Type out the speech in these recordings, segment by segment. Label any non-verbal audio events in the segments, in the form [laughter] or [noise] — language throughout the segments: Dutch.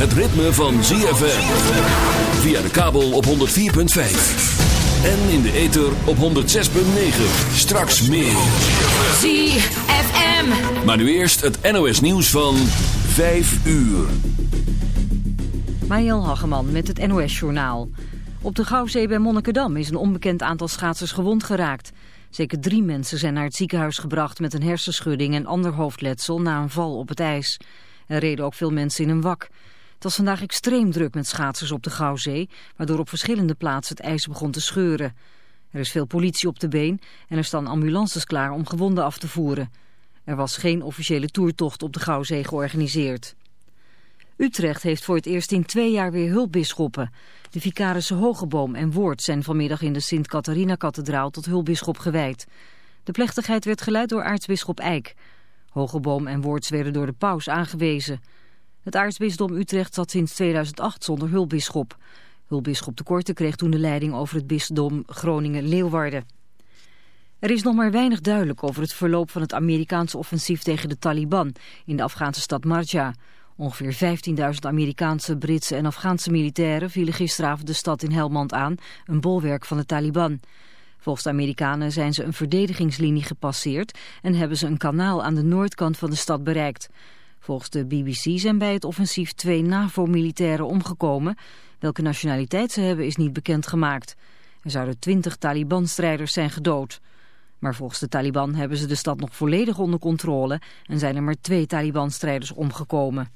het ritme van ZFM. Via de kabel op 104.5. En in de ether op 106.9. Straks meer. ZFM. Maar nu eerst het NOS nieuws van 5 uur. Mariel Hageman met het NOS Journaal. Op de Gouwzee bij Monnikendam is een onbekend aantal schaatsers gewond geraakt. Zeker drie mensen zijn naar het ziekenhuis gebracht met een hersenschudding en ander hoofdletsel na een val op het ijs. Er reden ook veel mensen in een wak. Het was vandaag extreem druk met schaatsers op de Gouwzee, waardoor op verschillende plaatsen het ijs begon te scheuren. Er is veel politie op de been en er staan ambulances klaar om gewonden af te voeren. Er was geen officiële toertocht op de Gouwzee georganiseerd. Utrecht heeft voor het eerst in twee jaar weer hulpbisschoppen. De vicarissen Hogeboom en Woord zijn vanmiddag in de Sint-Catharina-kathedraal tot hulpbisschop gewijd. De plechtigheid werd geleid door aartsbisschop Eijk. Hogeboom en Woords werden door de paus aangewezen. Het aartsbisdom Utrecht zat sinds 2008 zonder hulpbisschop. Hulpbisschop de Korte kreeg toen de leiding over het bisdom Groningen-Leeuwarden. Er is nog maar weinig duidelijk over het verloop van het Amerikaanse offensief tegen de Taliban in de Afghaanse stad Marja. Ongeveer 15.000 Amerikaanse, Britse en Afghaanse militairen vielen gisteravond de stad in Helmand aan, een bolwerk van de Taliban. Volgens de Amerikanen zijn ze een verdedigingslinie gepasseerd en hebben ze een kanaal aan de noordkant van de stad bereikt. Volgens de BBC zijn bij het offensief twee NAVO-militairen omgekomen. Welke nationaliteit ze hebben is niet bekendgemaakt. Er zouden twintig Taliban-strijders zijn gedood. Maar volgens de Taliban hebben ze de stad nog volledig onder controle en zijn er maar twee Taliban-strijders omgekomen.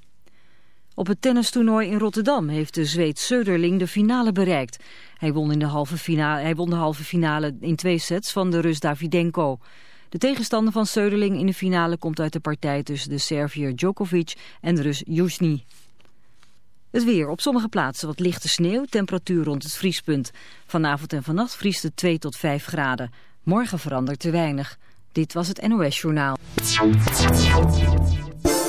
Op het tennistoernooi in Rotterdam heeft de Zweed Söderling de finale bereikt. Hij won, in de halve finale, hij won de halve finale in twee sets van de Rus Davidenko. De tegenstander van Söderling in de finale komt uit de partij tussen de Serviër Djokovic en de Rus Jusni. Het weer. Op sommige plaatsen wat lichte sneeuw, temperatuur rond het vriespunt. Vanavond en vannacht vriest het 2 tot 5 graden. Morgen verandert te weinig. Dit was het NOS Journaal.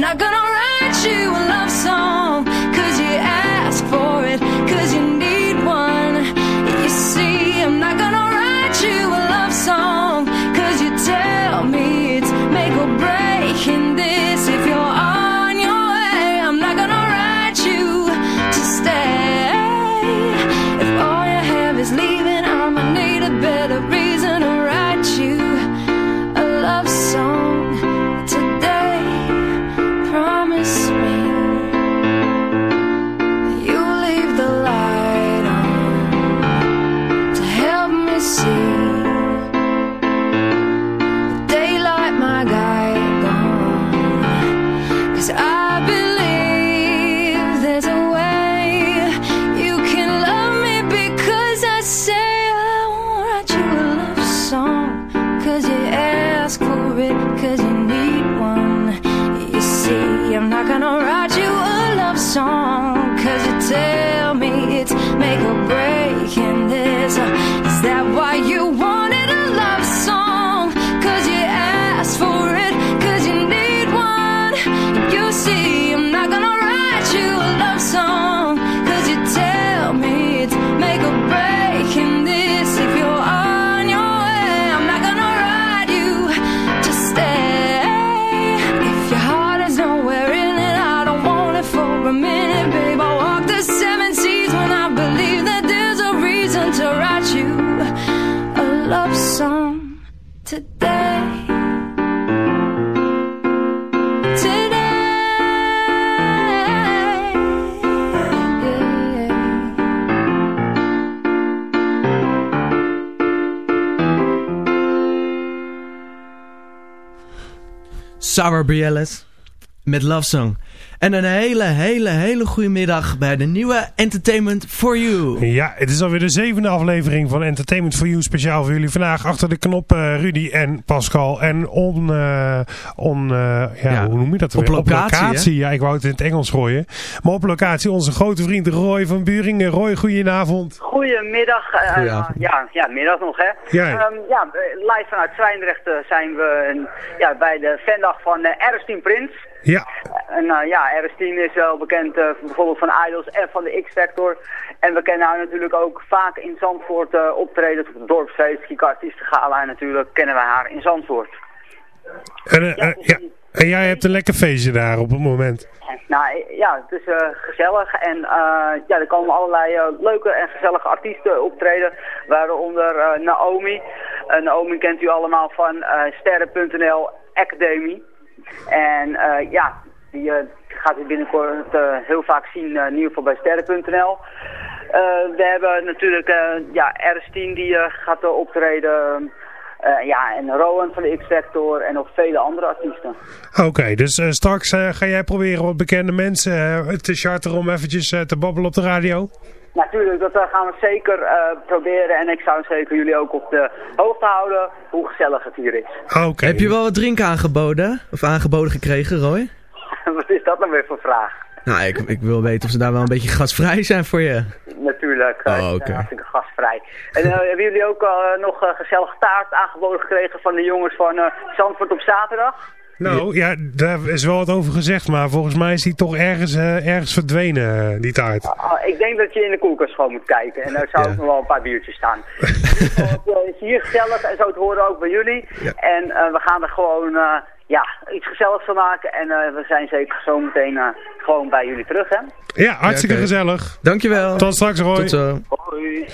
Not gonna write you alone. Sorry, Brieles. met Love Song. En een hele, hele, hele goede middag bij de nieuwe Entertainment for You. Ja, het is alweer de zevende aflevering van Entertainment for You. Speciaal voor jullie vandaag achter de knop uh, Rudy en Pascal. En on, eh, on eh, ja, hoe noem je dat weer? Op locatie. Locatie ja, ik wou het in het Engels gooien. Maar op locatie onze grote vriend Roy van Buringen. Roy, goedenavond. Goedemiddag. ja, ja, middag nog hè. Ja, ehm, ja live vanuit Zwijndrecht zijn we een, ja, bij de Vendag van uh, Prins. Ja. En uh, ja, RS10 is wel bekend uh, bijvoorbeeld van Idols en van de X-Factor. En we kennen haar natuurlijk ook vaak in Zandvoort uh, optreden. Op het dorpsfeest, en natuurlijk kennen we haar in Zandvoort. En, ja, ja. en jij hebt een lekker feestje daar op het moment. Nou ja, het is gezellig en ja, er komen allerlei leuke en gezellige artiesten optreden, waaronder Naomi. Naomi kent u allemaal van Sterren.nl Academy. En ja, die gaat u binnenkort heel vaak zien, in ieder geval bij Sterren.nl. we hebben natuurlijk ja, RS10 die gaat optreden... Uh, ja, en Rowan van de X-Factor en nog vele andere artiesten. Oké, dus straks ga jij proberen wat bekende mensen te charteren om eventjes te babbelen op de radio? Natuurlijk, dat gaan we zeker proberen en ik zou zeker jullie ook op de hoogte houden hoe gezellig het hier is. Okay. Heb je wel wat drinken aangeboden? Of aangeboden gekregen, Roy? [laughs] wat is dat nou weer voor vraag? Nou, ik, ik wil weten of ze daar wel een beetje gasvrij zijn voor je. Natuurlijk, uh, oh, okay. hartstikke gasvrij. En uh, hebben jullie ook uh, nog gezellig taart aangeboden gekregen van de jongens van Zandvoort op zaterdag? Nou, ja, daar is wel wat over gezegd, maar volgens mij is die toch ergens, ergens verdwenen, die taart. Uh, ik denk dat je in de koelkast gewoon moet kijken en daar zou ook nog wel een paar biertjes staan. [laughs] het is hier gezellig en zo te horen ook bij jullie. Ja. En we gaan er gewoon ja, iets gezelligs van maken. En uh, we zijn zeker zo meteen uh, gewoon bij jullie terug, hè? Ja, hartstikke ja, okay. gezellig. Dankjewel. Tot straks, Roy. Tot zo. Hoi.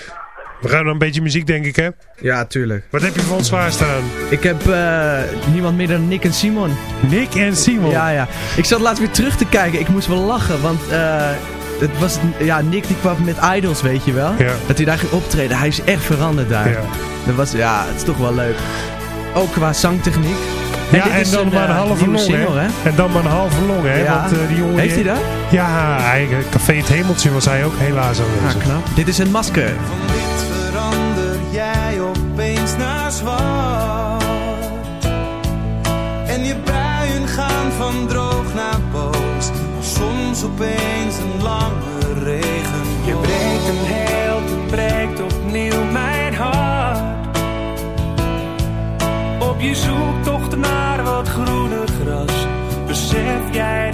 We gaan nog een beetje muziek, denk ik, hè? Ja, tuurlijk. Wat heb je voor ons klaarstaan? Ik heb uh, niemand meer dan Nick en Simon. Nick en Simon? Ja, ja. Ik zat laatst weer terug te kijken. Ik moest wel lachen, want... het was, ja, Nick die kwam met Idols, weet je wel. Ja. Dat hij daar ging optreden. Hij is echt veranderd daar. Ja. Dat was, ja, het is toch wel leuk. Ook qua zangtechniek. En ja, en dan een, maar een halve long, single, hè? En dan maar een halve long, hè? Ja. Want, uh, die jongen Heeft hij dat? Ja, hij, Café Het Hemeltje was hij ook helaas aanwezig. Ah, knap. Dit is een masker. Van wit verander jij opeens naar zwart. En je buien gaan van droog naar boos. Soms opeens een lange jij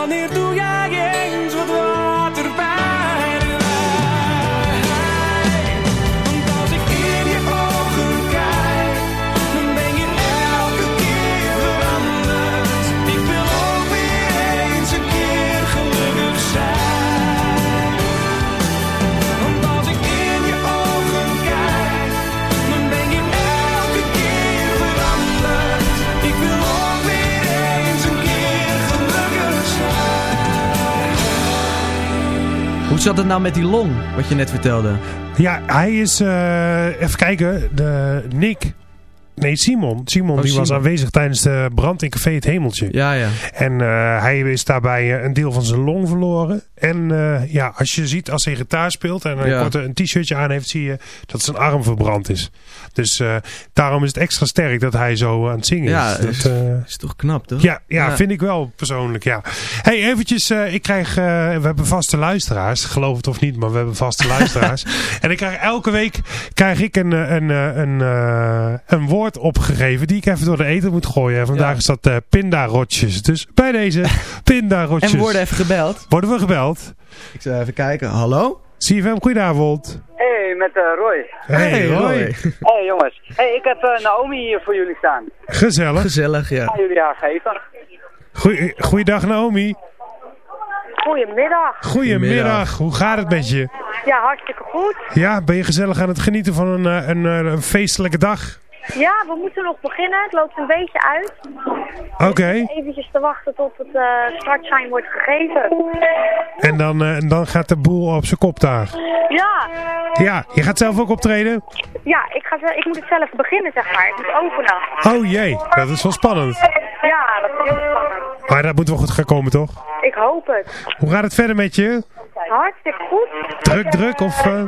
wanneer Hoe zat het nou met die long, wat je net vertelde? Ja, hij is, eh, even kijken, de Nick, nee Simon, Simon Oh, die was aanwezig tijdens de brand in Café Het Hemeltje. Ja, ja. En eh, hij is daarbij eh, een deel van zijn long verloren. En eh, ja, als je ziet als hij gitaar speelt en een, Ja. een t-shirtje aan heeft, zie je dat zijn arm verbrand is. Dus eh, daarom is het extra sterk dat hij zo aan het zingen Ja, is. Dat, is, eh, is toch knap, toch? ja, ja, vind ik wel persoonlijk, ja. hey, eventjes, ik krijg, we hebben vaste luisteraars, geloof het of niet, maar we hebben vaste [laughs] luisteraars. en ik krijg elke week krijg ik een, een, een, een woord opgegeven die ik even door de eten moet gooien. En vandaag is dat pindarotjes. Dus bij deze [laughs] pindarotjes. En we worden even gebeld. Worden we gebeld? Ik zal even kijken. Hallo? CFM, goedenavond. Hey, met eh, Roy. Hey, Roy. Hey jongens. Hey, ik heb eh, Naomi hier voor jullie staan. Gezellig. Gezellig, Ga ja. jullie haar geven. Goeie, goeiedag Naomi. Goedemiddag. Goedemiddag. Hoe gaat het met je? Ja, hartstikke goed. Ja, ben je gezellig aan het genieten van een, eh, een, eh, een feestelijke dag? Ja, we moeten nog beginnen. Het loopt een beetje uit. Oké. Eventjes te wachten tot het eh startsign wordt gegeven. En dan, eh, en dan gaat de boel op zijn kop daar. Ja, Ja, je gaat zelf ook optreden? ja ik, ga, ik moet het zelf beginnen, zeg maar. Ik moet openen. Oh jee, dat is wel spannend. Ja, dat is heel spannend. Maar dat moet wel goed gaan komen, toch? Ik hoop het. Hoe gaat het verder met je? Hartstikke goed. Druk, druk of... eh, Ja,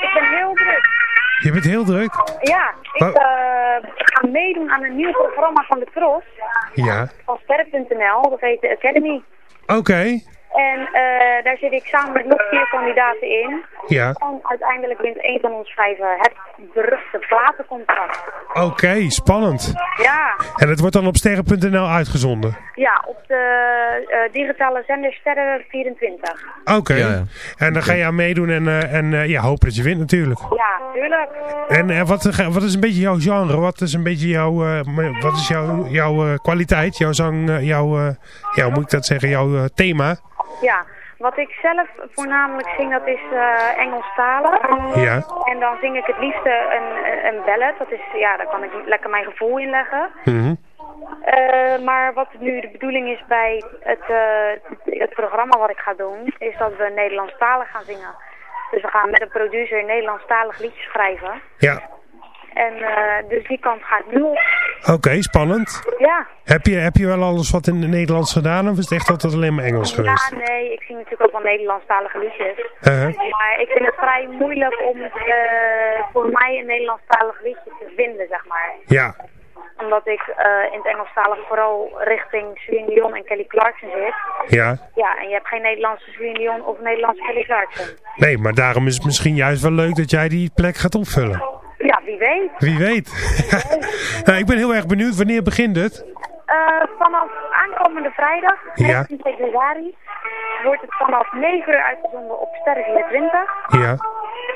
ik ben heel druk. je bent heel druk? Ja, ik eh, ga meedoen aan een nieuw programma van de Tros. Ja. Van Sterk.nl, dat heet de Academy. Oké. En eh, daar zit ik samen met nog vier kandidaten in. Ja. En uiteindelijk wint één van ons vijf eh, het beruchte platencontract. Oké, spannend. Ja, En het wordt dan op sterren.nl uitgezonden? ja, op de eh, digitale zender Sterren 24. Oké. Ja, ja. En dan ga je aan meedoen en, eh, en eh, ja, hopen dat je wint natuurlijk. Ja, tuurlijk. En wat, wat is een beetje jouw genre? Wat is een beetje jouw, eh, wat is jouw, jouw eh, kwaliteit? Jouw zang, jouw, eh, ja, hoe moet ik dat zeggen? Jouw eh, thema? Ja, wat ik zelf voornamelijk zing, dat is eh Engelstalig. Ja. En dan zing ik het liefste een, een ballad. Dat is, ja, daar kan ik lekker mijn gevoel in leggen. Eh, maar wat nu de bedoeling is bij het, eh, het programma wat ik ga doen, is dat we Nederlandstalig gaan zingen. Dus we gaan met een producer Nederlandstalig liedjes schrijven. Ja. En eh, dus die kant ga ik nu op. Oké, spannend. Ja. Heb je, heb je wel alles wat in het Nederlands gedaan of is het echt altijd alleen maar Engels geweest? Ja, nee, ik zing natuurlijk ook wel Nederlandstalige liedjes. Uh-huh. Maar ik vind het vrij moeilijk om eh, voor mij een Nederlandstalig liedje te vinden, zeg maar. Ja. Omdat ik eh, in het Engelstalig vooral richting Celine Dion en Kelly Clarkson zit. Ja. Ja, en je hebt geen Nederlandse Celine Dion of Nederlandse Kelly Clarkson. Nee, maar daarom is het misschien juist wel leuk dat jij die plek gaat opvullen. Ja, wie weet. Wie weet. [laughs] nou, ik ben heel erg benieuwd. Wanneer begint het? Eh, vanaf aankomende vrijdag, Ja. 19 februari, wordt het vanaf 9 uur uitgezonden op Sterren 24. Ja.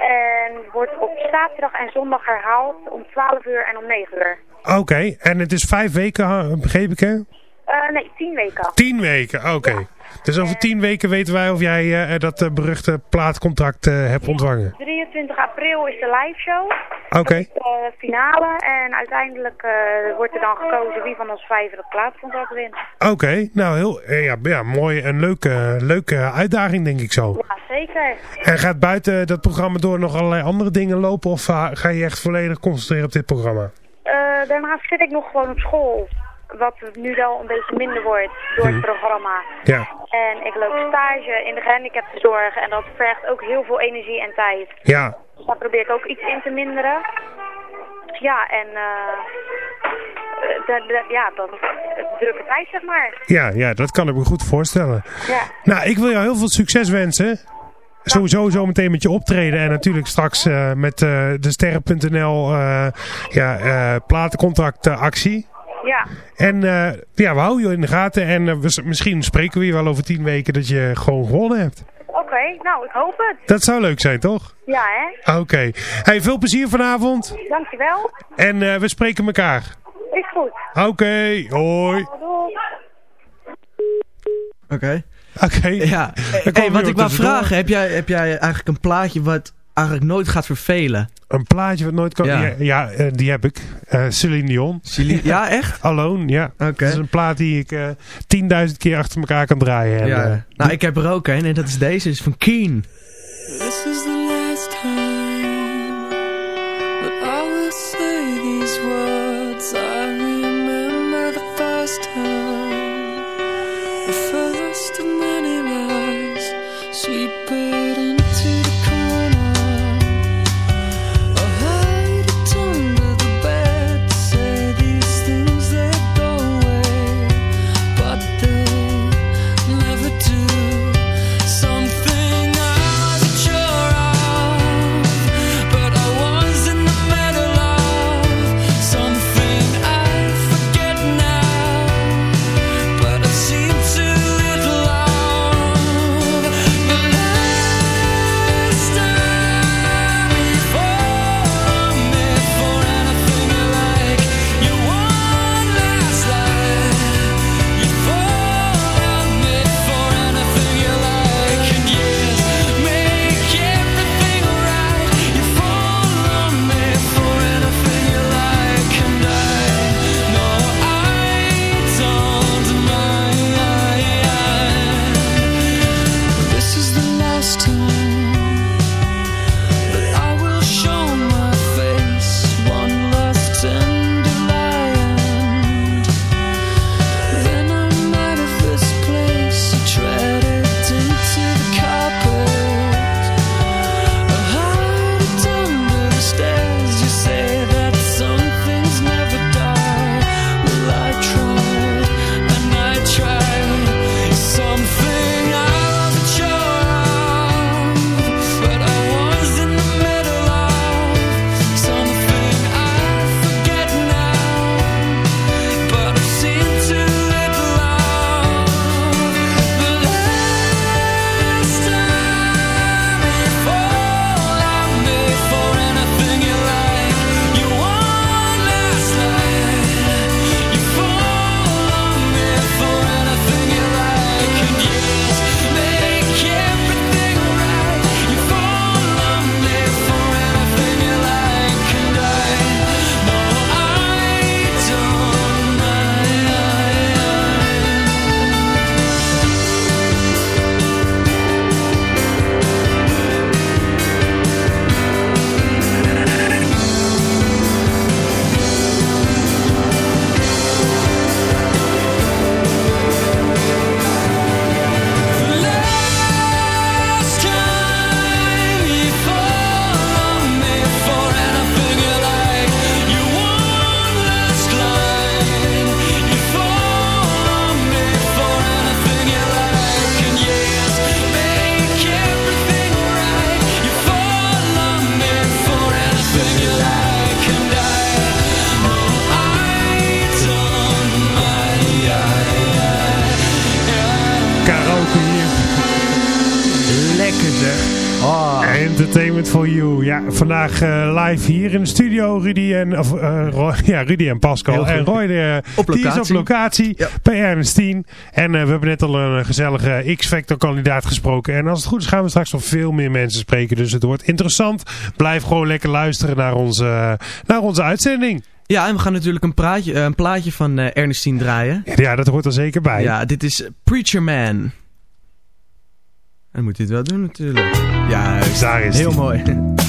En wordt op zaterdag en zondag herhaald om 12 uur en om 9 uur. Oké, en het is vijf weken, begreep ik hè? Eh, nee, 10 weken. Tien weken, oké. Dus over tien weken weten wij of jij eh, dat eh, beruchte plaatcontract hebt ontvangen. 23 april is de live show. Oké. De finale. En uiteindelijk wordt er dan gekozen wie van ons vijven het plaatscontract wint. Oké, nou heel ja, ja, mooi en leuke, leuke uitdaging denk ik zo. Ja, zeker. En gaat buiten dat programma door nog allerlei andere dingen lopen of ga je echt volledig concentreren op dit programma? Eh, daarnaast zit ik nog gewoon op school. Wat nu wel een beetje minder wordt door het Mhm. programma. Ja. En ik loop stage in de gehandicaptenzorg. En dat vergt ook heel veel energie en tijd. Ja, Dus daar probeer ik ook iets in te minderen. Ja, en eh, eh, de, de- ja, dat een drukke tijd, zeg maar. ja, ja, dat kan ik me goed voorstellen. Ja. Nou, ik wil jou heel veel succes wensen. Sowieso zo meteen met je optreden en natuurlijk straks eh, met eh, de sterren.nl eh, ja, eh, platencontractactie. Ja, En eh, ja, we houden je in de gaten en eh, we misschien spreken we je wel over tien weken dat je gewoon gewonnen hebt. oké. Nou, ik hoop het. Dat zou leuk zijn, toch? Ja, hè. Oké. Hey, veel plezier vanavond Dankjewel. en eh, we spreken elkaar. Is goed. Oké, hoi. Oké. Oké. Ja. Hey, wat ik wou vragen, heb jij, heb jij eigenlijk een plaatje wat eigenlijk nooit gaat vervelen. Een plaatje wat nooit kan... Ja, eh, die heb ik. Uh, Celine Dion. Celine, [laughs] ja, echt? Alone, ja. Oké. Dat is een plaat die ik eh, uh, 10.000 keer achter elkaar kan draaien. En, ja. nou, ik heb er ook een en dat is deze. is van Keen. This is the last time. live hier in de studio. Rudy en, of, eh, [laughs] ja, Rudy en Pascal. En Roy de, die is op locatie ja. bij Ernestine En eh, we hebben net al een gezellige X-Factor kandidaat gesproken. En als het goed is gaan we straks nog veel meer mensen spreken. Dus het wordt interessant. Blijf gewoon lekker luisteren naar onze, naar onze uitzending. Ja, en we gaan natuurlijk een, praatje, eh, een plaatje van Ernestine draaien. Ja, dat hoort er zeker bij. Ja, dit is Preacher Man. En moet dit wel doen natuurlijk. Ja, daar Heel mooi. [laughs]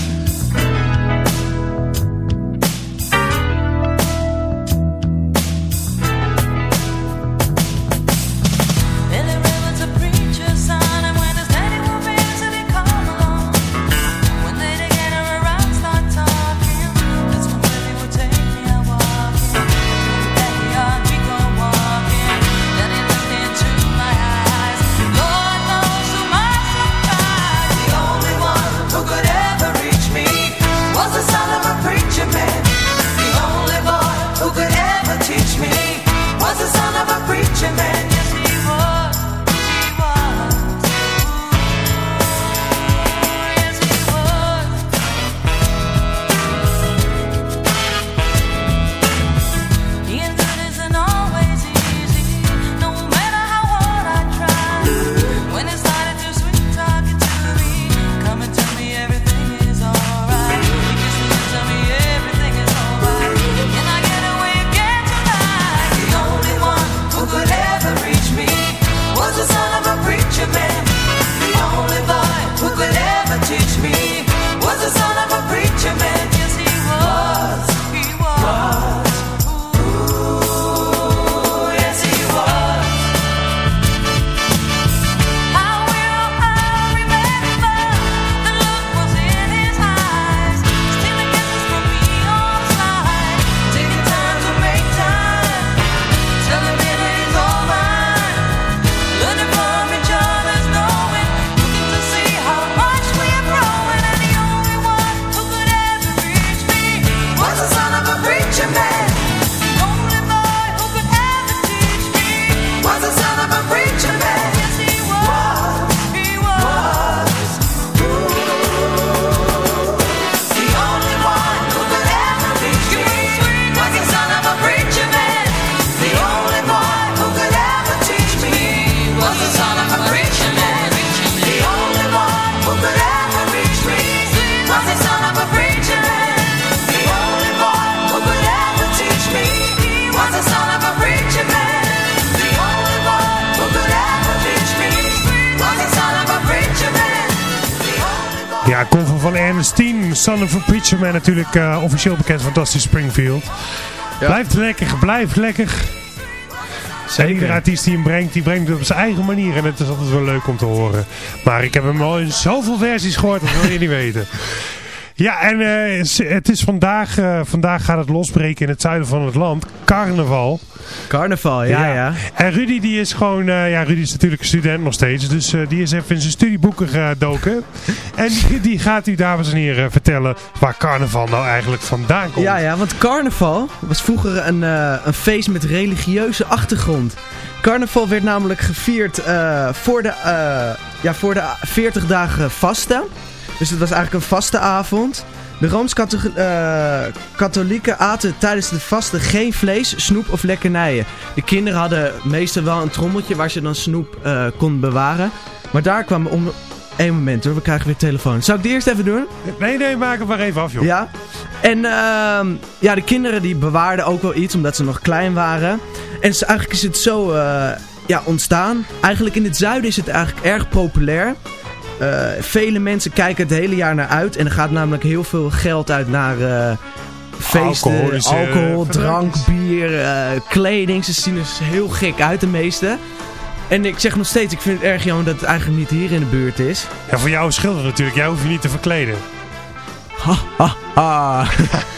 Son of a Preacher Man natuurlijk eh, officieel bekend van Dusty Springfield. Blijft lekker, blijft lekker. Zeker. Iedere artiest die hem brengt, die brengt het op zijn eigen manier. En het is altijd wel leuk om te horen. Maar ik heb hem al in zoveel versies gehoord, dat wil je niet weten. Ja, en eh, het is vandaag, eh, vandaag gaat het losbreken in het zuiden van het land. Carnaval. Carnaval, ja, ja. En Rudy die is gewoon, eh, ja Rudy is natuurlijk een student nog steeds. Dus die is even in zijn studieboeken gedoken. [laughs] en die, die, gaat u dames en heren vertellen waar carnaval nou eigenlijk vandaan komt. Ja, ja, want carnaval was vroeger een, een feest met religieuze achtergrond. Carnaval werd namelijk gevierd voor, de, ja, voor de 40 dagen vasten. Dus het was eigenlijk een vaste avond. De Rooms-Katholieken aten tijdens de vasten geen vlees, snoep of lekkernijen. De kinderen hadden meestal wel een trommeltje waar ze dan snoep uh, konden bewaren. Maar daar kwam om één moment hoor, we krijgen weer telefoon. Zou ik die eerst even doen? Nee, nee, maak hem maar even af joh. Ja. En uh, ja, de kinderen die bewaarden ook wel iets omdat ze nog klein waren. En eigenlijk is het zo uh, ja, ontstaan. Eigenlijk in het zuiden is het eigenlijk erg populair. Uh, vele mensen kijken het hele jaar naar uit. En er gaat namelijk heel veel geld uit naar uh, feesten, alcohol, alcohol drank, bier, uh, kleding. Ze zien er heel gek uit, de meeste. En ik zeg nog steeds, ik vind het erg jammer dat het eigenlijk niet hier in de buurt is. Ja, voor jou scheelt het natuurlijk. Jij hoeft je niet te verkleden. Ha, ha, ha.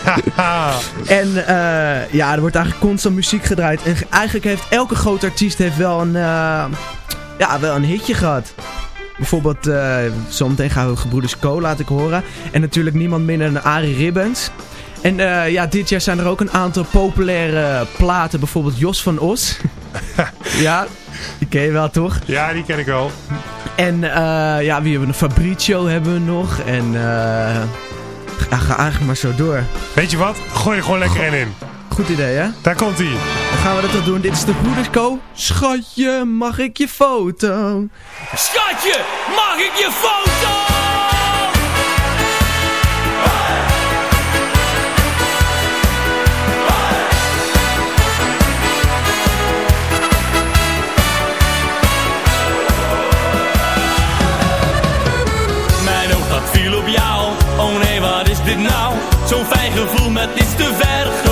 [laughs] en uh, ja, er wordt eigenlijk constant muziek gedraaid. En eigenlijk heeft elke grote artiest heeft wel een, uh, ja, wel een hitje gehad. Bijvoorbeeld, uh, zometeen gaan we Gebroeders Co laat ik horen. En natuurlijk niemand minder dan Arie Ribbons. En uh, ja, dit jaar zijn er ook een aantal populaire platen. Bijvoorbeeld Jos van Os. [laughs] ja, die ken je wel toch? Ja, die ken ik wel. En uh, ja, wie hebben we? Fabrizio hebben we nog. En uh, ga, ga eigenlijk maar zo door. Weet je wat? Gooi er gewoon lekker in in. Goed idee, hè? Daar komt hij. Dan gaan we dat ook doen. Dit is de Broedersco. Schatje, mag ik je foto? Schatje, mag ik je foto? Mijn oog dat viel op jou. Oh nee, wat is dit nou? Zo'n fijn gevoel met iets te vergelijken.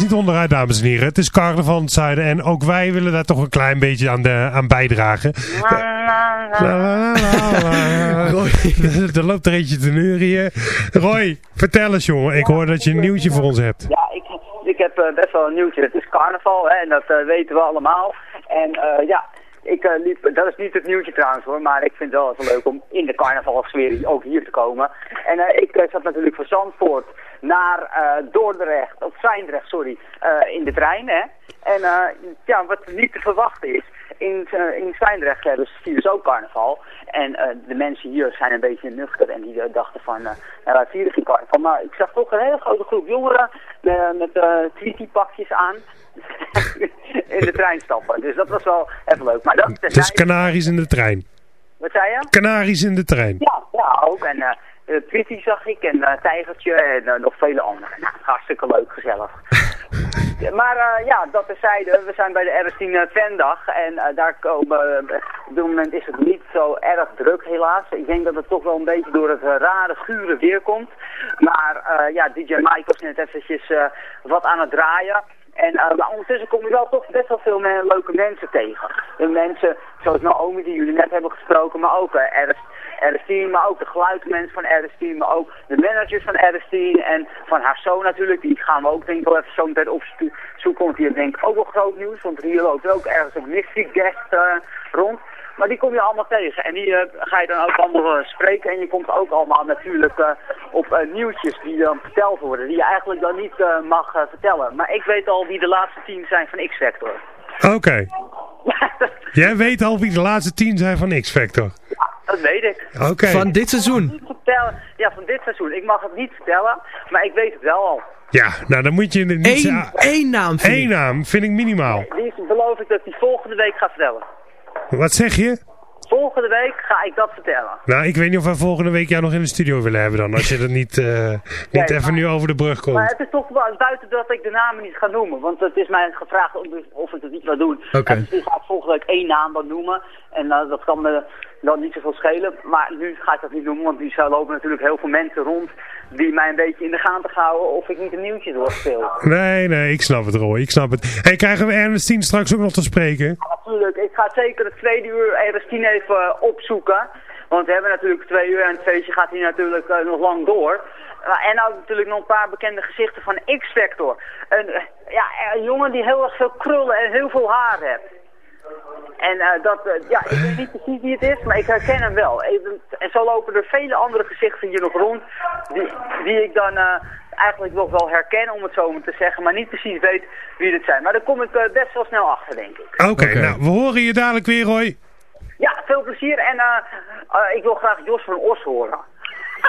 Niet onderuit, dames en heren. Het is carnaval in het zuiden en ook wij willen daar toch een klein beetje aan, de, aan bijdragen. La, la, la, la. Roy, [laughs] er loopt er eentje te neurien. Roy, vertel eens jongen. Ik hoor dat je een nieuwtje voor ons hebt. Ja, ik, ik heb eh, best wel een nieuwtje. Het is carnaval hè, en dat eh, weten we allemaal. En eh, ja, ik uh, liep, dat is niet het nieuwtje trouwens hoor, maar ik vind het wel even leuk om in de carnavalsfeer ook hier te komen. En uh, ik uh, zat natuurlijk van Zandvoort naar Dordrecht, of Zwijndrecht, sorry, in de trein hè. En ja, wat niet te verwachten is, in, in Zwijndrecht hebben ze dus ook carnaval. En de mensen hier zijn een beetje nuchter en die dachten van, nou wij vieren geen carnaval. Maar ik zag toch een hele grote groep jongeren met tweety-pakjes aan [laughs] in de trein stappen. Dus dat was wel even leuk. Maar dat, is Canaries in de trein. Wat zei je? Canaries in de trein. Ja, ja ook. En uh, Twitty zag ik en uh, Tijgertje en uh, nog vele anderen. Nou, hartstikke leuk, gezellig. [laughs] maar ja, dat terzijde. We zijn bij de RS10 Vendag en daar komen, op dit moment is het niet zo erg druk helaas. Ik denk dat het toch wel een beetje door het rare, gure weer komt. Maar ja, DJ Mike was net eventjes wat aan het draaien. En uh, maar ondertussen kom je wel toch best wel veel leuke mensen tegen. De mensen zoals Naomi die jullie net hebben gesproken, maar ook uh, RS10, maar ook de geluidsmensen van RS10, maar ook de managers van RS10 en van haar zoon natuurlijk. Die gaan we ook denk ik wel even zo meteen opzoeken, want die denk ik ook wel groot nieuws, want hier loopt ook ergens een mystery guest uh, rond. Maar die kom je allemaal tegen. En die uh, ga je dan ook allemaal uh, spreken. En je komt ook allemaal natuurlijk uh, op nieuwtjes die dan verteld worden. Die je eigenlijk dan niet mag vertellen. Maar ik weet al wie de laatste tien zijn van X-Factor. Oké. Okay. [laughs] Jij weet al wie de laatste tien zijn van X-Factor? Ja, dat weet ik. Oké. Okay. Van dit seizoen? Ja, van dit seizoen. Ik mag het niet vertellen, maar ik weet het wel al. Ja, nou dan moet je niet... Eén, één naam vind Eén naam, vind ik minimaal. Die beloof ik dat die volgende week ga vertellen. Wat zeg je? Volgende week ga ik dat vertellen. Nou, ik weet niet of wij volgende week jou nog in de studio willen hebben dan. Als je er niet, uh, niet nee, even maar, nu over de brug komt. Maar het is toch buiten dat ik de namen niet ga noemen. Want het is mij gevraagd of ik het niet wil doen. Oké. Okay. Dus ik ga volgende week één naam dan noemen. En uh, dat kan me dan niet zoveel schelen. Maar nu ga ik dat niet noemen. Want die zou lopen natuurlijk heel veel mensen rond die mij een beetje in de gaten houden of ik niet een nieuwtje doorspeel. Nee, nee, ik snap het Roy, ik snap het. Hey, krijgen we Ernestine straks ook nog te spreken? Natuurlijk, ik ga zeker het tweede uur Ernestine even opzoeken. Want we hebben natuurlijk twee uur en het feestje gaat hier natuurlijk uh, nog lang door. Uh, en ook natuurlijk nog een paar bekende gezichten van X-Factor. Een, uh, ja, een jongen die heel erg veel krullen en heel veel haar heeft. En uh, dat, uh, ja, ik weet niet precies wie het is, maar ik herken hem wel. En zo lopen er vele andere gezichten hier nog rond, die, die ik dan uh, eigenlijk nog wel herken, om het zo maar te zeggen, maar niet precies weet wie het zijn. Maar daar kom ik best wel snel achter, denk ik. Oké, okay, okay. nou, we horen je dadelijk weer, Roy. Ja, veel plezier en ik wil graag Jos van Os horen.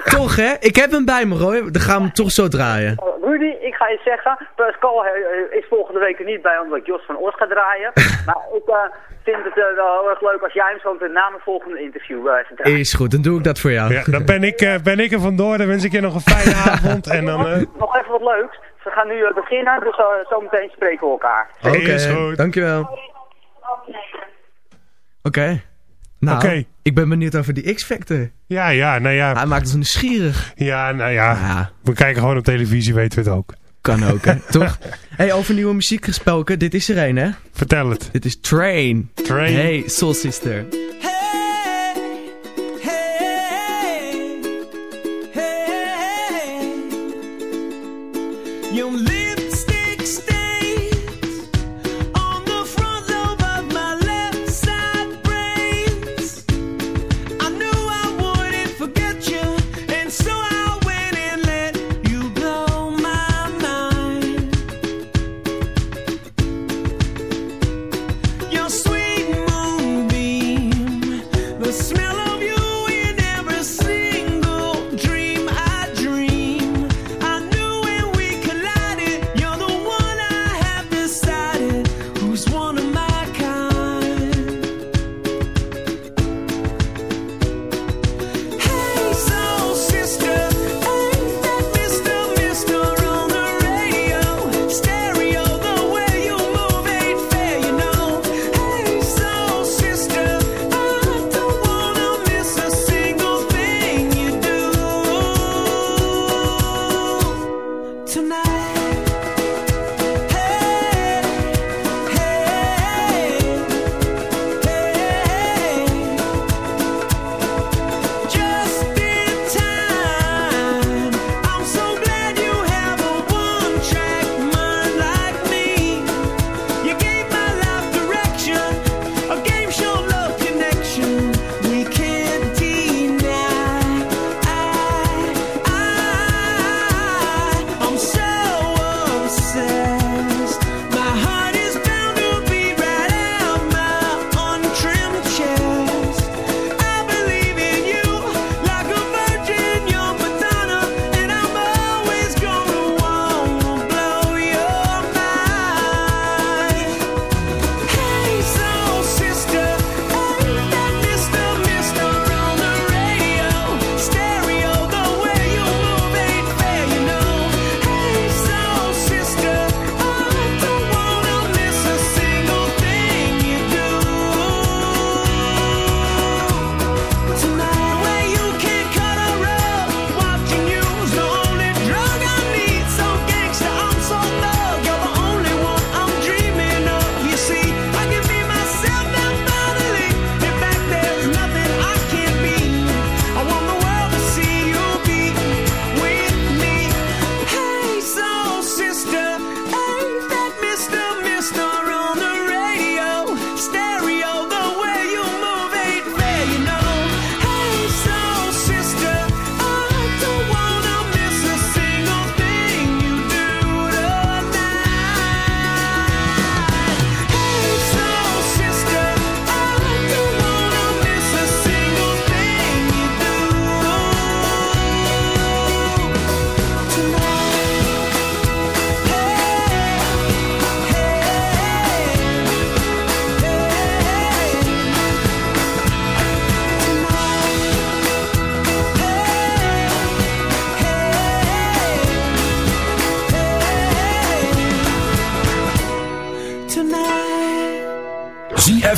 Toch hè? Ik heb hem bij me Roy, dan gaan we hem toch zo draaien. Uh, Rudy, ik ga je zeggen, Pascal uh, is volgende week er niet bij omdat ik Jos van Os ga draaien. [laughs] maar ik uh, vind het wel heel erg leuk als jij hem zo meteen na mijn volgende interview uh, Is goed, dan doe ik dat voor jou. Ja, dan ben ik, ben ik er vandoor, dan wens ik je nog een fijne [laughs] avond. en dan, Nog even wat leuks. We gaan nu beginnen, dus zo meteen spreken we elkaar. Oké, okay, dankjewel. Oké. Okay. Nou, okay. ik ben benieuwd over die X-Factor. Ja, ja, nou ja. Hij maakt ons nieuwsgierig. Ja, nou ja. ja. We kijken gewoon op televisie, weten we het ook. Kan ook, hè? [laughs] Toch? hey, over nieuwe muziek gesproken. Dit is er een, hè? Vertel het. Dit is Train. Train. Hey, Soul Sister. Collided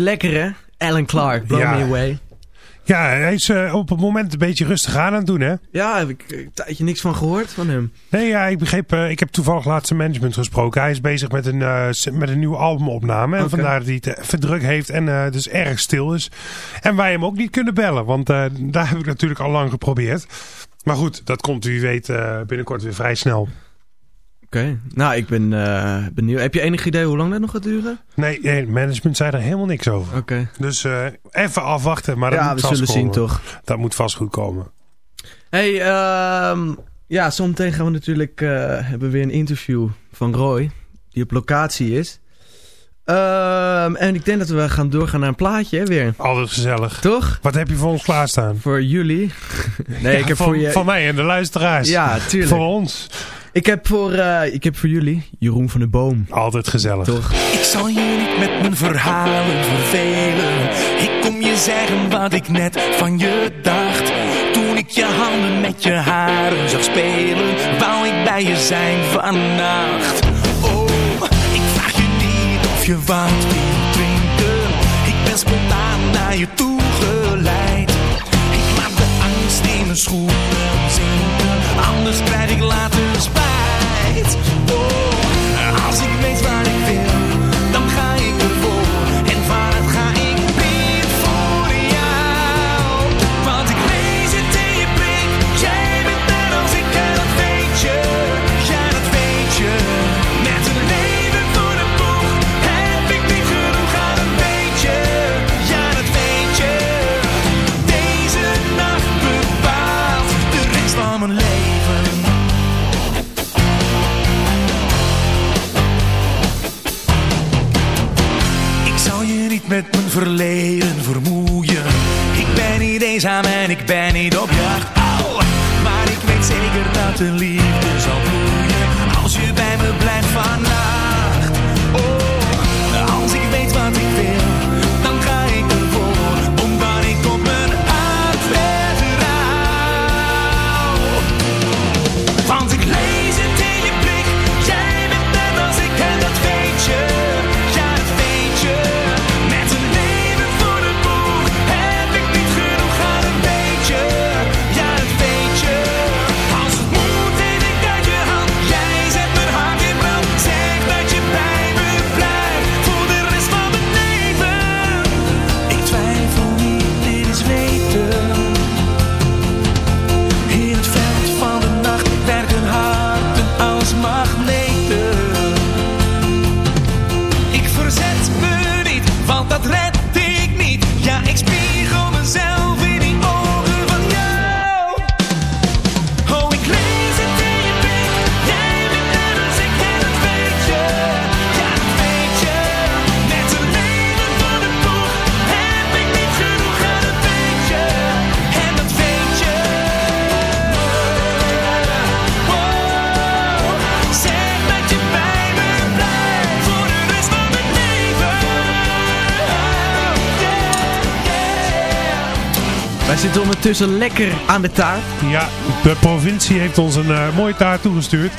Lekker, hè? Alan Clark, Blow Ja. Me Away. Ja, hij is eh, op het moment een beetje rustig aan aan het doen, hè? Ja, heb ik een tijdje niks van gehoord van hem. Nee, ja, ik begreep, eh, ik heb toevallig laatst zijn management gesproken. Hij is bezig met een, eh, met een nieuwe albumopname. En vandaar dat hij het even druk heeft en dus erg stil is. En wij hem ook niet kunnen bellen, want daar heb ik natuurlijk al lang geprobeerd. Maar goed, dat komt, wie weet, binnenkort weer vrij snel. Oké, nou ik ben eh, benieuwd. Heb je enig idee hoe lang dat nog gaat duren? Nee, nee, management zei er helemaal niks over. Oké. Dus eh, even afwachten, maar dat Ja, moet we zullen zien, toch? Dat moet vast goed komen. Hey, ehm ja, zometeen gaan we natuurlijk eh, hebben we weer een interview van Roy, die op locatie is. Ehm, en ik denk dat we gaan doorgaan naar een plaatje weer. Altijd gezellig. Toch? Wat heb je voor ons klaarstaan? Voor jullie. [laughs] nee, Ja, ik heb van, voor je... van mij en de luisteraars. Ja, tuurlijk. Voor ons. Ik heb voor, eh, ik heb voor jullie Jeroen van de Boom. Altijd gezellig. Toch? Ik zal je niet met mijn verhalen vervelen. Ik kom je zeggen wat ik net van je dacht. Toen ik je handen met je haren zag spelen, wou ik bij je zijn vannacht. Oh, ik vraag je niet of je wat wil drinken. Ik ben spontaan naar je toe geleid. Ik laat de angst in mijn schoenen It's. Met mijn verleden vermoeien. Ik ben niet eenzaam en ik ben niet op jacht. Maar ik weet zeker dat de liefde zal bloeien. Als je bij me blijft vannacht. Ondertussen lekker aan de taart. Ja, de provincie heeft ons een eh, mooie taart toegestuurd.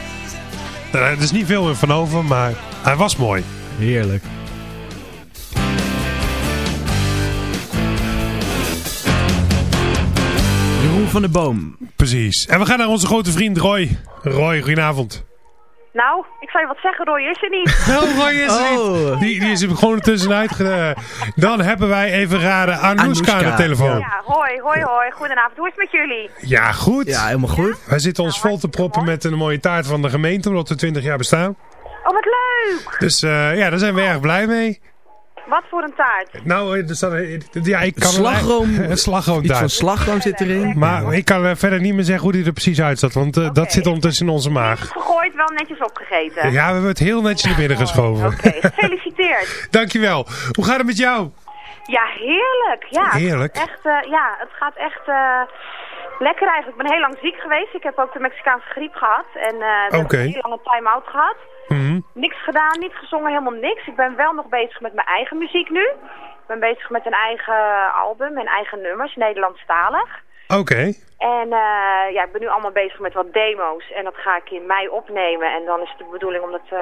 Eh, Er is niet veel meer van over, maar hij was mooi. Heerlijk. Jeroen van de Boom. Precies. En we gaan naar onze grote vriend Roy. Roy, goedenavond. Nou, ik zou je wat zeggen, Roy is er niet. [laughs] Oh, Roy is er niet. Die, die is er gewoon tussenuit. ge- Dan hebben wij even raden Anoushka aan de telefoon. Ja, hoi, hoi, hoi. Goedenavond. Hoe is het met jullie? Ja, goed. Ja, helemaal goed. Wij zitten ons vol te proppen met een mooie taart van de gemeente, omdat we 20 jaar bestaan. Oh, wat leuk. Dus eh, ja, daar zijn we erg blij mee. Wat voor een taart? Nou, er staat, eh, ja, ik kan Slagroom. [laughs] Een slagroom Iets van slagroom zit erin. Maar ik kan eh, verder niet meer zeggen hoe die er precies uitzat, want eh, dat zit ondertussen in onze maag. Gegooid, wel netjes opgegeten. Ja, we hebben het heel netjes naar binnen geschoven. Oké, [laughs] gefeliciteerd. Dankjewel. Hoe gaat het met jou? Ja, heerlijk. Ja, Heerlijk. Echt, eh, ja, het gaat echt eh, lekker eigenlijk. Ik ben heel lang ziek geweest. Ik heb ook de Mexicaanse griep gehad. En eh heb Oké. ik een heel lange time-out gehad. Mhm. Niks gedaan, niet gezongen, helemaal niks. Ik ben wel nog bezig met mijn eigen muziek nu. Ik ben bezig met een eigen album en eigen nummers, Nederlandstalig. Oké. En eh, ja, ik ben nu allemaal bezig met wat demo's. En dat ga ik in mei opnemen. En dan is het de bedoeling om dat eh,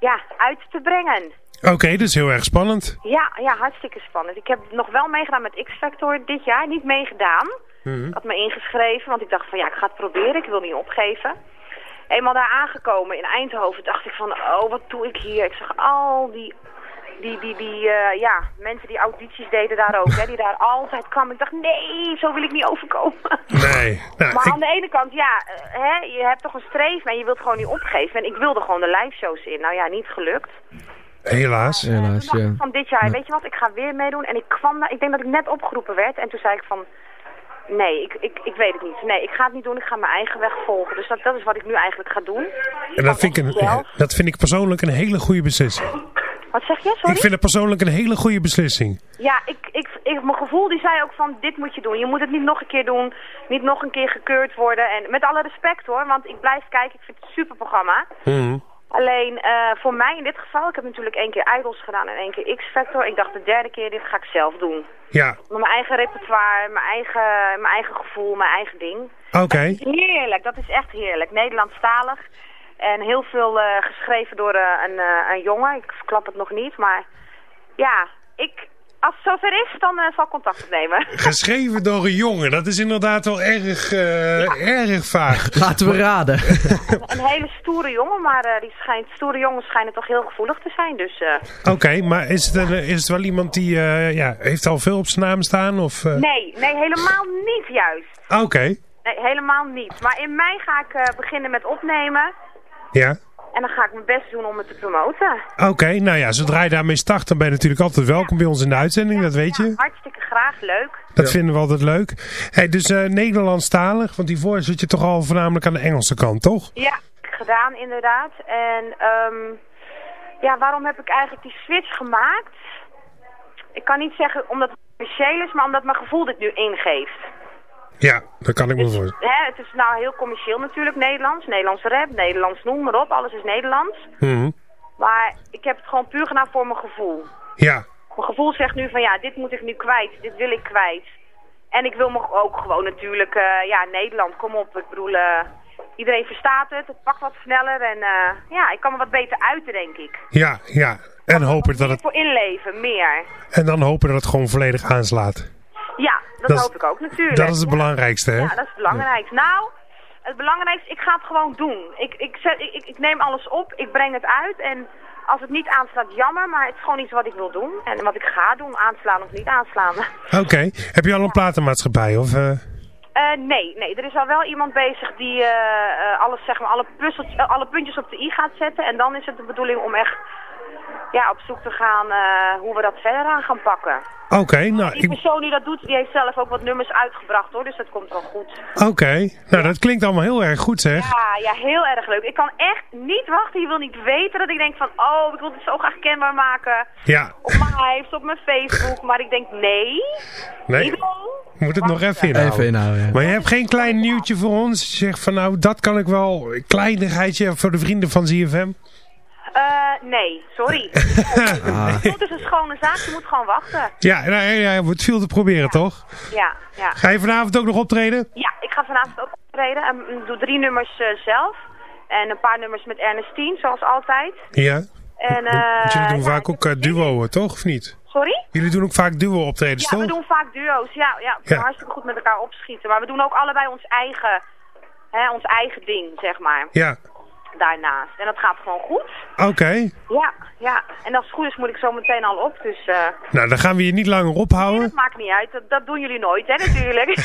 ja, uit te brengen. Oké, dat is heel erg spannend. Ja, ja, hartstikke spannend. Ik heb nog wel meegedaan met X-Factor dit jaar. Niet meegedaan. Mhm. Had me ingeschreven, want ik dacht van ja, ik ga het proberen. Ik wil niet opgeven. Eenmaal daar aangekomen in Eindhoven dacht ik van, oh, wat doe ik hier? Ik zag al die, die, die, die eh, ja, mensen die audities deden daar ook, hè, die daar [laughs] altijd kwamen. Ik dacht, nee, zo wil ik niet overkomen. Nee. Nou, maar ik- aan de ene kant, ja, eh, hè, je hebt toch een streven en je wilt gewoon niet opgeven. En ik wilde gewoon de live shows in. Nou ja, niet gelukt. Helaas. Helaas, ja. Van dit jaar, weet je wat, ik ga weer meedoen. En ik kwam daar, ik denk dat ik net opgeroepen werd. En toen zei ik van, nee, ik, ik, ik weet het niet. Nee, ik ga het niet doen, ik ga mijn eigen weg volgen. Dus dat, dat is wat ik nu eigenlijk ga doen. En dat vind, ik een, dat vind ik persoonlijk een hele goede beslissing. Wat zeg je, sorry? Ik vind het persoonlijk een hele goede beslissing. Ja, ik, ik, ik, mijn gevoel die zei ook van, dit moet je doen. Je moet het niet nog een keer doen, niet nog een keer gekeurd worden. En met alle respect hoor, want ik blijf kijken, ik vind het een super programma. Mhm. Alleen eh, voor mij in dit geval, ik heb natuurlijk één keer Idols gedaan en één keer X-Factor. Ik dacht de derde keer, dit ga ik zelf doen. Ja, Met mijn eigen repertoire, mijn eigen, mijn eigen gevoel, mijn eigen ding. oké. Heerlijk, dat is echt heerlijk. Nederlandstalig. En heel veel eh, geschreven door eh, een, een jongen. Ik verklap het nog niet, maar ja, ik, als het zover is, dan eh, zal ik contact opnemen. [laughs] Geschreven door een jongen, dat is inderdaad wel erg, eh, erg vaag. [laughs] Laten we raden. [laughs] een hele stoere jongen, maar eh, die schijnt, stoere jongens schijnen toch heel gevoelig te zijn. Dus eh, Oké, maar is het, een- is het wel iemand die eh, ja, heeft al veel op zijn naam staan? Of, eh? nee, nee, helemaal niet juist. Oké, Nee, helemaal niet. Maar in mei ga ik eh, beginnen met opnemen. ja. En dan ga ik mijn best doen om het te promoten. Oké, nou ja, zodra je daarmee start, dan ben je natuurlijk altijd welkom bij ons in de uitzending, dat weet je. Hartstikke graag, leuk. Dat vinden we altijd leuk. Hey, dus eh, Nederlandstalig, want hiervoor zit je toch al voornamelijk aan de Engelse kant, toch? Ja, gedaan inderdaad. En ehm ja, waarom heb ik eigenlijk die switch gemaakt? ik kan niet zeggen omdat het commercieel is, maar omdat mijn gevoel dit nu ingeeft. Ja, dat kan ik me voorstellen. Hè, het is nou heel commercieel natuurlijk, Nederlands. Nederlands rap, Nederlands noem maar op. Alles is Nederlands. Mhm. Maar ik heb het gewoon puur gedaan voor mijn gevoel. Ja, Mijn gevoel zegt nu van ja, dit moet ik nu kwijt. Dit wil ik kwijt. En ik wil me ook gewoon natuurlijk, eh, ja, Nederland, kom op. Ik bedoel, eh, iedereen verstaat het. Het pakt wat sneller. En eh, ja, ik kan me wat beter uiten, denk ik. ja, ja. En hopen dat het, Voor inleven, meer. en dan hopen dat het gewoon volledig aanslaat. Ja, dat, hoop ik ook natuurlijk. Dat is het belangrijkste, hè? Ja, dat is het belangrijkste. Nou, het belangrijkste, ik ga het gewoon doen. Ik, ik, zet, ik, neem alles op, ik breng het uit en als het niet aanslaat, jammer, maar het is gewoon iets wat ik wil doen. En wat ik ga doen, aanslaan of niet aanslaan. Oké. Heb je al een platenmaatschappij? Of, eh, Eh, nee, nee, er is al wel iemand bezig die eh, alles, zeg maar, alle, puzzeltjes, eh, alle puntjes op de i gaat zetten. En dan is het de bedoeling om echt ja, op zoek te gaan eh, hoe we dat verder aan gaan pakken. Oké, nou, Die ik- persoon die dat doet, die heeft zelf ook wat nummers uitgebracht hoor, dus dat komt wel goed. oké. Nou, dat klinkt allemaal heel erg goed, zeg. Ja, ja, heel erg leuk. Ik kan echt niet wachten. Je wil niet weten dat ik denk van, oh, ik wil het zo graag kenbaar maken. Ja. Op mijn hives, op mijn Facebook. Maar ik denk, nee. Nee, Ik moet het nog even inhouden. Even inhouden, ja. Maar je hebt geen klein nieuwtje voor ons? Je zegt van, nou, dat kan ik wel. Kleinigheidje voor de vrienden van ZFM. Eh, nee, sorry. [laughs] Ah. Het is een schone zaak, je moet gewoon wachten. Ja, nou, ja, ja, wordt veel te proberen, toch? Ja, ja. Ga je vanavond ook nog optreden? Ja, ik ga vanavond ook optreden. En ik doe drie nummers eh, zelf. En een paar nummers met Ernestine, zoals altijd. Ja. En, eh jullie doen ja, vaak ook duo, eh, toch? Of niet? Sorry? Jullie doen ook vaak duo optredens, Ja, toch? we doen vaak duo's. Ja, ja, we Ja. gaan hartstikke goed met elkaar opschieten. Maar we doen ook allebei ons eigen, hè, ons eigen ding, zeg maar. Ja. Daarnaast. En dat gaat gewoon goed. Oké. Ja, ja. En als het goed is moet ik zo meteen al op. Dus eh Nou, dan gaan we je niet langer ophouden. dat maakt niet uit. Dat, dat doen jullie nooit, hè, natuurlijk. [laughs]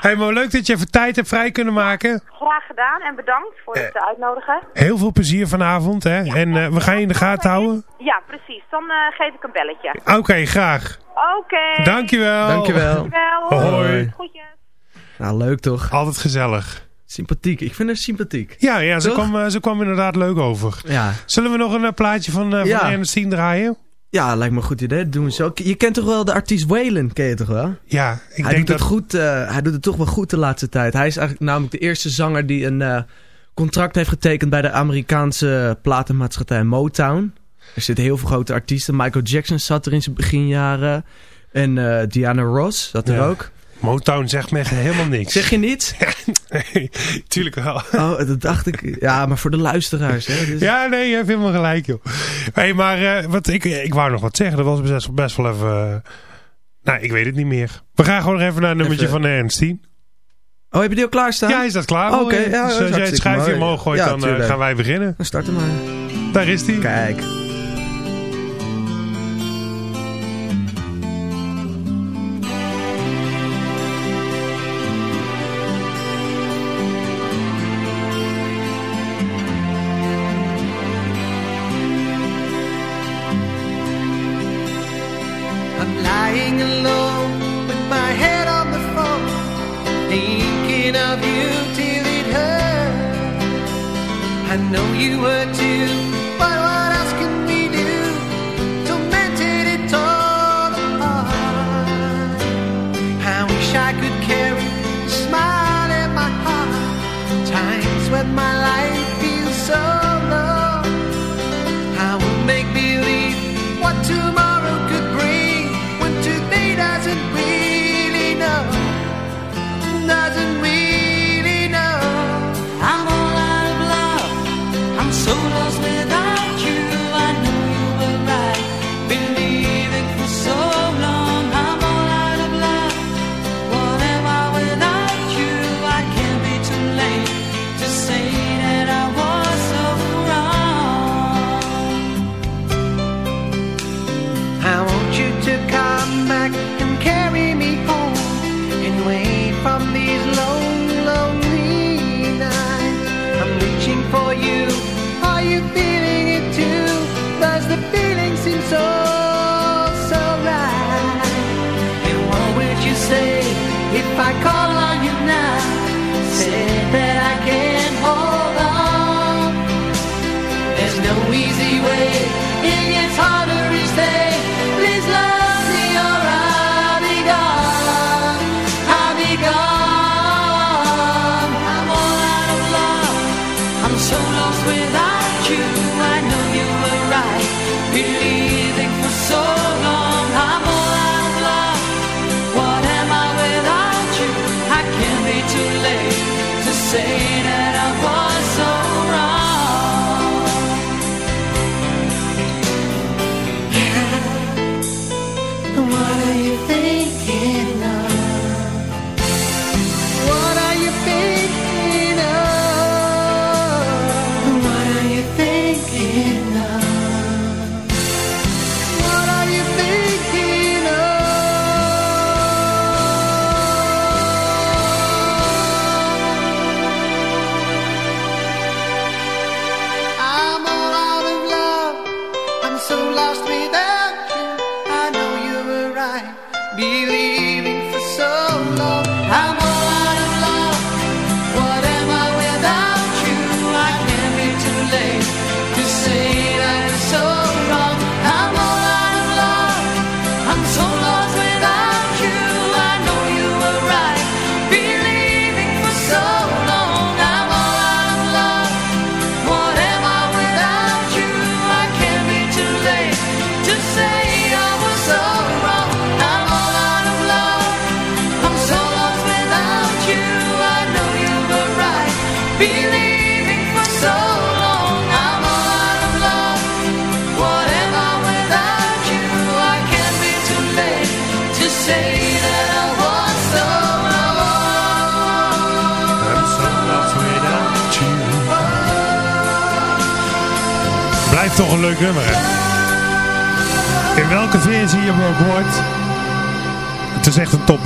Hey, maar leuk dat je even tijd hebt vrij kunnen maken. Graag gedaan en bedankt voor het eh, uitnodigen. Heel veel plezier vanavond, hè. En eh, we gaan je in de gaten houden. Ja, precies. Dan eh, geef ik een belletje. Oké, graag. Oké. Dankjewel. Dankjewel. Dankjewel. Hoi. Groetjes. Nou, leuk toch? Altijd gezellig. Sympathiek. Ik vind haar sympathiek. Ja, ja ze, Toch? kwam, eh, ze kwam inderdaad leuk over. Ja. Zullen we nog een eh, plaatje van, eh Ja. van Ernestine draaien? Ja, lijkt me een goed idee. Doen we zo. Je kent toch wel de artiest Waylon, ken je toch wel? Ja, ik hij denk doet dat... Het goed, hij doet het toch wel goed de laatste tijd. Hij is eigenlijk namelijk de eerste zanger die een contract heeft getekend bij de Amerikaanse platenmaatschappij Motown. Er zitten heel veel grote artiesten. Michael Jackson zat er in zijn beginjaren. En eh, Diana Ross zat er Ja. ook. Motown zegt me helemaal niks. Zeg je niet? [laughs] nee, tuurlijk wel. Oh, dat dacht ik. Ja, maar voor de luisteraars. Hè? Dus- Ja, nee, je hebt helemaal gelijk, joh. hey, maar eh, wat, ik, ik wou nog wat zeggen. Dat was best, best wel even... eh, nou, ik weet het niet meer. We gaan gewoon even naar een nummertje Even- van Ernstine. Oh, heb je die al klaarstaan? Ja, is dat klaar? Oké, hoor? ja, dus als jij het schuifje omhoog gooit, Ja, dan eh, gaan wij beginnen. Dan starten maar. Daar is die. Kijk.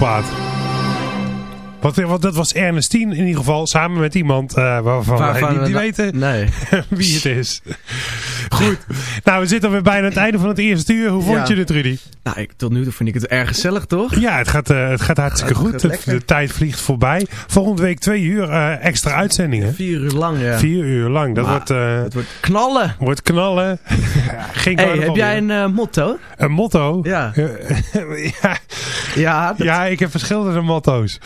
Echt een topplaat. Want, want dat was Ernestine in ieder geval, samen met iemand eh, waarvan wij Waarvan niet, we niet weten Nee. [laughs] wie het is. [laughs] Goed. Nou, we zitten weer bijna aan het einde van het eerste uur. Hoe vond Ja. je het, Rudy? Nou, ik, tot nu toe vind ik het erg gezellig, toch? Ja, het gaat, eh, het gaat hartstikke goed. gaat de tijd vliegt voorbij. Volgende week twee uur eh, extra uitzendingen. Vier uur lang, ja. Vier uur lang. Dat Maar wordt, eh, het wordt knallen. wordt knallen. [laughs] Geen Hey, heb jij een motto? Een motto? Ja. [laughs] ja. Ja, dat- ja, ik heb verschillende motto's.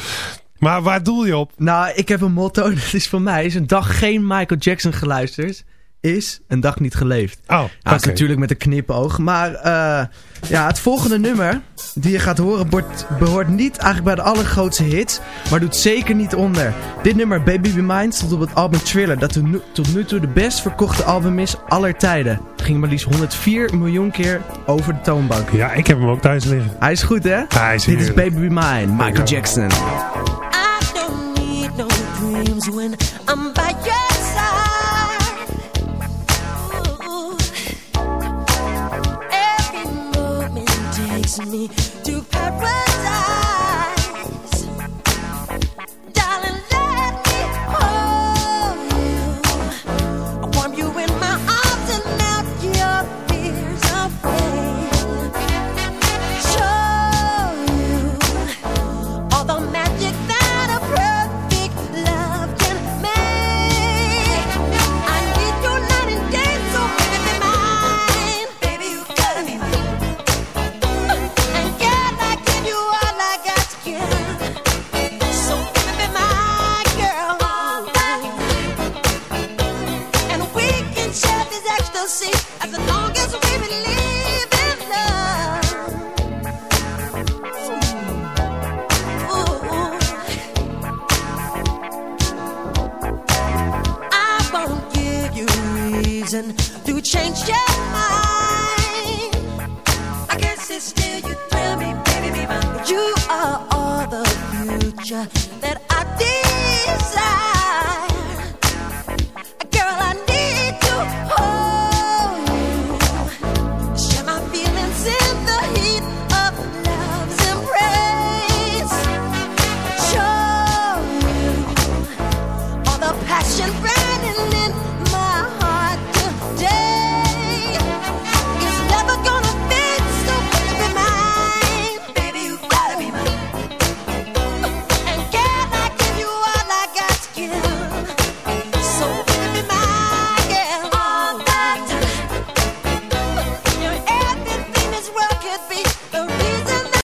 Maar waar doel je op? Nou, ik heb een motto, [laughs] dat is voor mij. Is een dag geen Michael Jackson geluisterd. Is een dag niet geleefd. Oh, Ja, is natuurlijk met een knipoog. Maar eh, ja, het volgende nummer die je gaat horen behoort, behoort niet eigenlijk bij de allergrootste hits. Maar doet zeker niet onder. Dit nummer, Baby Be Mine, stond op het album Thriller. Dat tot nu, tot nu toe de best verkochte album is aller tijden. Ging maar liefst 104 miljoen keer over de toonbank. Ja, ik heb hem ook thuis liggen. Hij is goed, hè? Hij is Dit is. Baby Be Mine, Michael Jackson. I don't need no dreams when I'm